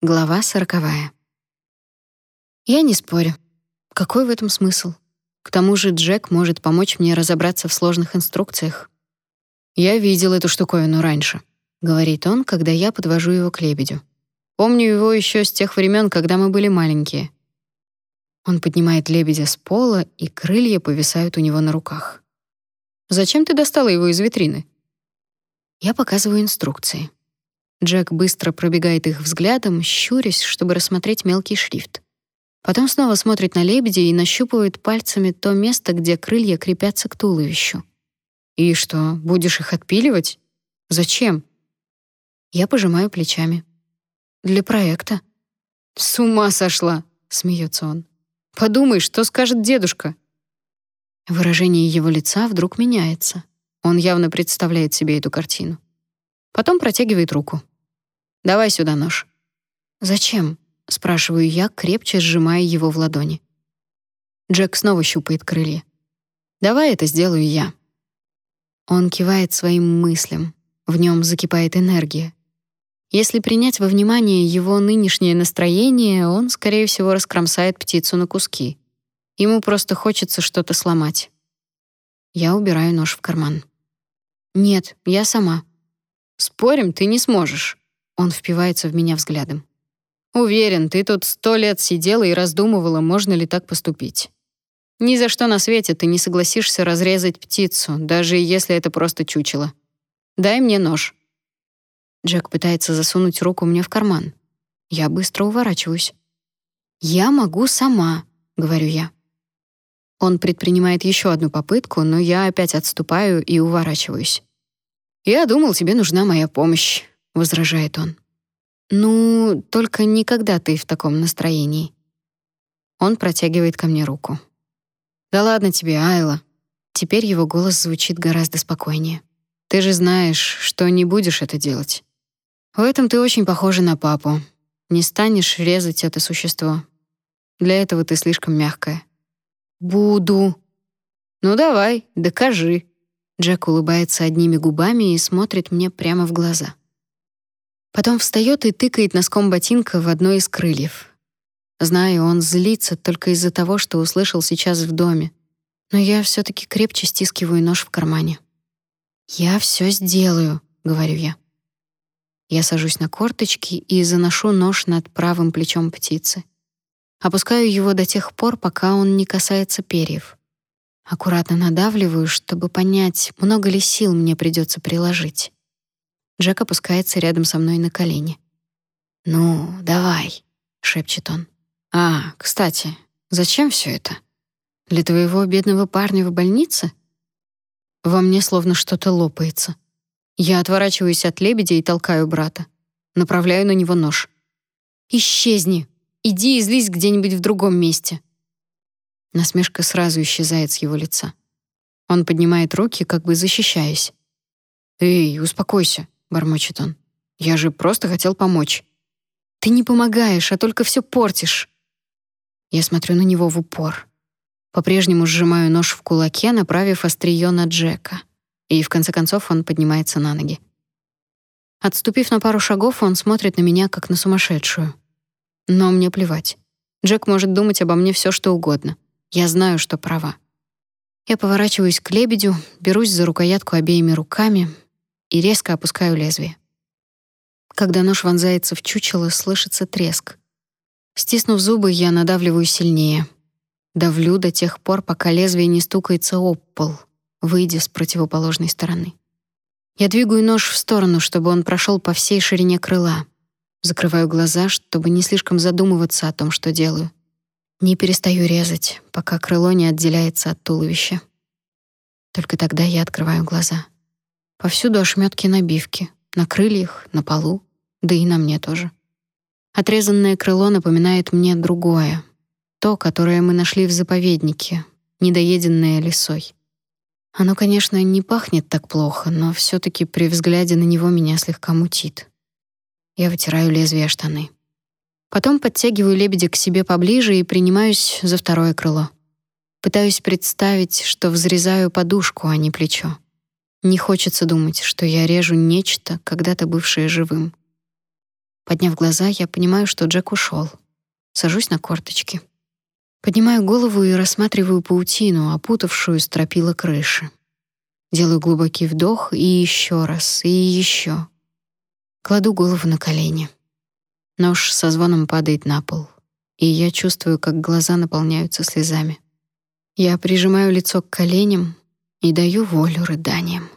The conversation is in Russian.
Глава сороковая. Я не спорю. Какой в этом смысл? К тому же Джек может помочь мне разобраться в сложных инструкциях. Я видел эту штуковину раньше, говорит он, когда я подвожу его к лебедю. Помню его еще с тех времен, когда мы были маленькие. Он поднимает лебедя с пола, и крылья повисают у него на руках. Зачем ты достала его из витрины? Я показываю инструкции. Джек быстро пробегает их взглядом, щурясь, чтобы рассмотреть мелкий шрифт. Потом снова смотрит на лебедя и нащупывает пальцами то место, где крылья крепятся к туловищу. «И что, будешь их отпиливать? Зачем?» Я пожимаю плечами. «Для проекта». «С ума сошла!» — смеется он. «Подумай, что скажет дедушка?» Выражение его лица вдруг меняется. Он явно представляет себе эту картину. Потом протягивает руку. «Давай сюда нож». «Зачем?» — спрашиваю я, крепче сжимая его в ладони. Джек снова щупает крылья. «Давай это сделаю я». Он кивает своим мыслям. В нем закипает энергия. Если принять во внимание его нынешнее настроение, он, скорее всего, раскромсает птицу на куски. Ему просто хочется что-то сломать. Я убираю нож в карман. «Нет, я сама», Спорим, ты не сможешь. Он впивается в меня взглядом. Уверен, ты тут сто лет сидела и раздумывала, можно ли так поступить. Ни за что на свете ты не согласишься разрезать птицу, даже если это просто чучело. Дай мне нож. Джек пытается засунуть руку мне в карман. Я быстро уворачиваюсь. Я могу сама, говорю я. Он предпринимает еще одну попытку, но я опять отступаю и уворачиваюсь. «Я думал, тебе нужна моя помощь», — возражает он. «Ну, только никогда ты в таком настроении». Он протягивает ко мне руку. «Да ладно тебе, Айла». Теперь его голос звучит гораздо спокойнее. «Ты же знаешь, что не будешь это делать. В этом ты очень похожа на папу. Не станешь резать это существо. Для этого ты слишком мягкая». «Буду». «Ну давай, докажи», Джек улыбается одними губами и смотрит мне прямо в глаза. Потом встает и тыкает носком ботинка в одно из крыльев. Знаю, он злится только из-за того, что услышал сейчас в доме. Но я все таки крепче стискиваю нож в кармане. «Я все сделаю», — говорю я. Я сажусь на корточки и заношу нож над правым плечом птицы. Опускаю его до тех пор, пока он не касается перьев. Аккуратно надавливаю, чтобы понять, много ли сил мне придется приложить. Джек опускается рядом со мной на колени. «Ну, давай», — шепчет он. «А, кстати, зачем все это? Для твоего бедного парня в больнице?» Во мне словно что-то лопается. Я отворачиваюсь от лебедя и толкаю брата. Направляю на него нож. «Исчезни! Иди и злись где-нибудь в другом месте!» Насмешка сразу исчезает с его лица. Он поднимает руки, как бы защищаясь. «Эй, успокойся», — бормочет он. «Я же просто хотел помочь». «Ты не помогаешь, а только все портишь». Я смотрю на него в упор. По-прежнему сжимаю нож в кулаке, направив острие на Джека. И в конце концов он поднимается на ноги. Отступив на пару шагов, он смотрит на меня, как на сумасшедшую. Но мне плевать. Джек может думать обо мне все, что угодно. Я знаю, что права. Я поворачиваюсь к лебедю, берусь за рукоятку обеими руками и резко опускаю лезвие. Когда нож вонзается в чучело, слышится треск. Стиснув зубы, я надавливаю сильнее. Давлю до тех пор, пока лезвие не стукается об пол, выйдя с противоположной стороны. Я двигаю нож в сторону, чтобы он прошел по всей ширине крыла. Закрываю глаза, чтобы не слишком задумываться о том, что делаю. Не перестаю резать, пока крыло не отделяется от туловища. Только тогда я открываю глаза. Повсюду ошметки набивки, на крыльях, на полу, да и на мне тоже. Отрезанное крыло напоминает мне другое, то, которое мы нашли в заповеднике, недоеденное лисой. Оно, конечно, не пахнет так плохо, но все таки при взгляде на него меня слегка мутит. Я вытираю лезвие штаны. Потом подтягиваю лебедя к себе поближе и принимаюсь за второе крыло. Пытаюсь представить, что взрезаю подушку, а не плечо. Не хочется думать, что я режу нечто, когда-то бывшее живым. Подняв глаза, я понимаю, что Джек ушел. Сажусь на корточки. Поднимаю голову и рассматриваю паутину, опутавшую стропила крыши. Делаю глубокий вдох и еще раз, и еще. Кладу голову на колени. Нож со звоном падает на пол, и я чувствую, как глаза наполняются слезами. Я прижимаю лицо к коленям и даю волю рыданиям.